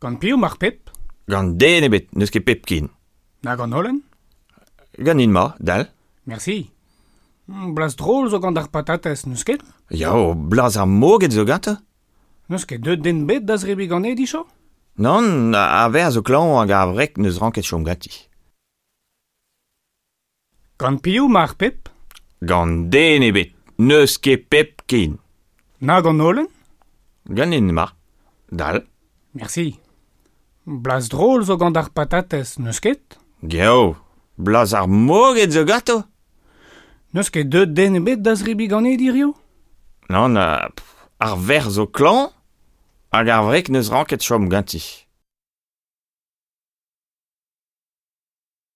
Gant piv mar pep Gant den ebet, neus ket pep kin. Na gant holen Gant in ma, dal. Merci. Blaz drôl zo gant ar patates, neus ket Ya, o blaz ar moget zo gata. Neus ket deut den bet da zrebi gant e dicho Non, a ver zo klan hag a vrek neus ranket chom gati. Gant piv mar pep Gant den ebet, neus ket pep kin. Na gant holen Gant in ma, dal. Merci. Blaz drôl zo gant ar patates, neus ket? Geo, blaz ar moget zo gato? Neus ket deud den ebet da zribi gane dirio? Non, uh, ar ver zo klan, hag ar vrek neus ranket chom ganti.